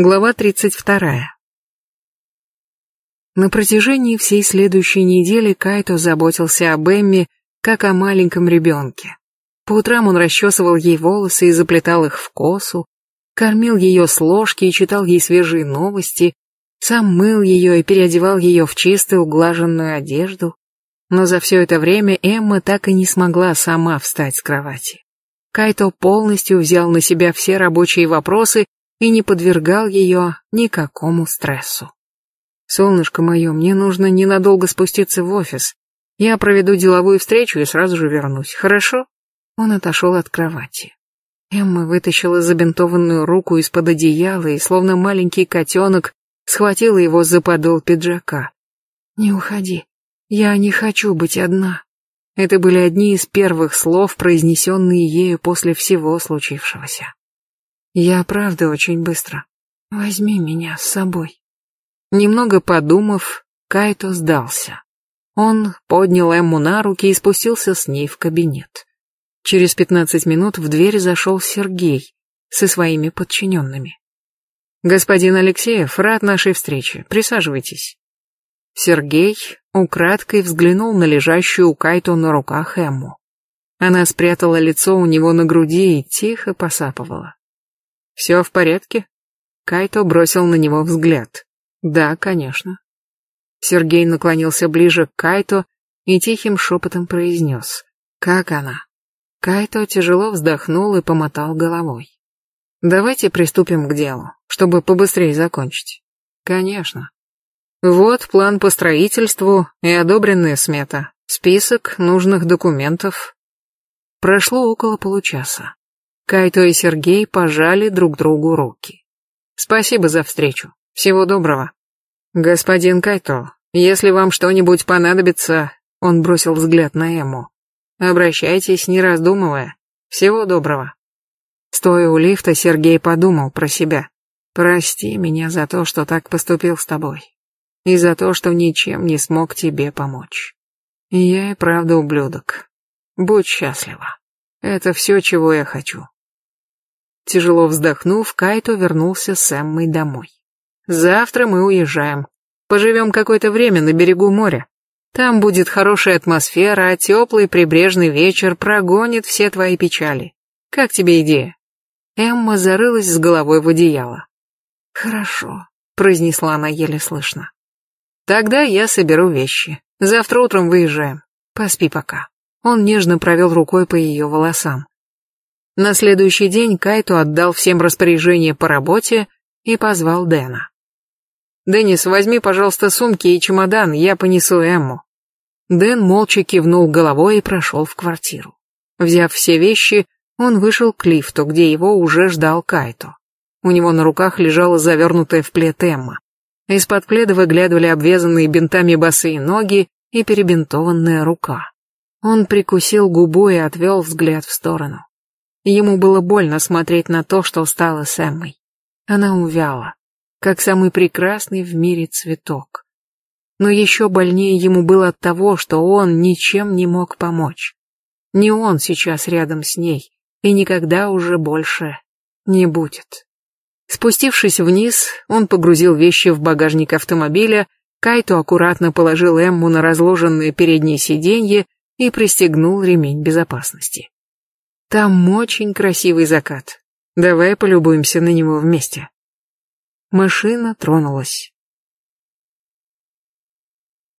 Глава 32. На протяжении всей следующей недели Кайто заботился об Эмме, как о маленьком ребенке. По утрам он расчесывал ей волосы и заплетал их в косу, кормил ее с ложки и читал ей свежие новости, сам мыл ее и переодевал ее в чистую углаженную одежду. Но за все это время Эмма так и не смогла сама встать с кровати. Кайто полностью взял на себя все рабочие вопросы и не подвергал ее никакому стрессу. «Солнышко мое, мне нужно ненадолго спуститься в офис. Я проведу деловую встречу и сразу же вернусь, хорошо?» Он отошел от кровати. Эмма вытащила забинтованную руку из-под одеяла и, словно маленький котенок, схватила его за подол пиджака. «Не уходи. Я не хочу быть одна». Это были одни из первых слов, произнесенные ею после всего случившегося. Я правда очень быстро. Возьми меня с собой. Немного подумав, Кайто сдался. Он поднял Эмму на руки и спустился с ней в кабинет. Через пятнадцать минут в дверь зашел Сергей со своими подчиненными. «Господин Алексеев, рад нашей встрече. Присаживайтесь». Сергей украдкой взглянул на лежащую у Кайто на руках Эмму. Она спрятала лицо у него на груди и тихо посапывала. «Все в порядке?» Кайто бросил на него взгляд. «Да, конечно». Сергей наклонился ближе к Кайто и тихим шепотом произнес. «Как она?» Кайто тяжело вздохнул и помотал головой. «Давайте приступим к делу, чтобы побыстрее закончить». «Конечно». Вот план по строительству и одобренная смета, список нужных документов. Прошло около получаса. Кайто и Сергей пожали друг другу руки. Спасибо за встречу. Всего доброго. Господин Кайто, если вам что-нибудь понадобится, он бросил взгляд на Эму. Обращайтесь, не раздумывая. Всего доброго. Стоя у лифта, Сергей подумал про себя. Прости меня за то, что так поступил с тобой. И за то, что ничем не смог тебе помочь. Я и правда ублюдок. Будь счастлива. Это все, чего я хочу. Тяжело вздохнув, Кайто вернулся с Эммой домой. «Завтра мы уезжаем. Поживем какое-то время на берегу моря. Там будет хорошая атмосфера, а теплый прибрежный вечер прогонит все твои печали. Как тебе идея?» Эмма зарылась с головой в одеяло. «Хорошо», — произнесла она еле слышно. «Тогда я соберу вещи. Завтра утром выезжаем. Поспи пока». Он нежно провел рукой по ее волосам. На следующий день Кайто отдал всем распоряжение по работе и позвал Дэна. «Деннис, возьми, пожалуйста, сумки и чемодан, я понесу Эмму». Дэн молча кивнул головой и прошел в квартиру. Взяв все вещи, он вышел к лифту, где его уже ждал Кайто. У него на руках лежала завернутая в плед Эмма. Из-под пледа выглядывали обвязанные бинтами босые ноги и перебинтованная рука. Он прикусил губу и отвел взгляд в сторону. Ему было больно смотреть на то, что стало с Эммой. Она увяла, как самый прекрасный в мире цветок. Но еще больнее ему было от того, что он ничем не мог помочь. Не он сейчас рядом с ней, и никогда уже больше не будет. Спустившись вниз, он погрузил вещи в багажник автомобиля, Кайто аккуратно положил Эмму на разложенное переднее сиденье и пристегнул ремень безопасности. Там очень красивый закат. Давай полюбуемся на него вместе. Машина тронулась.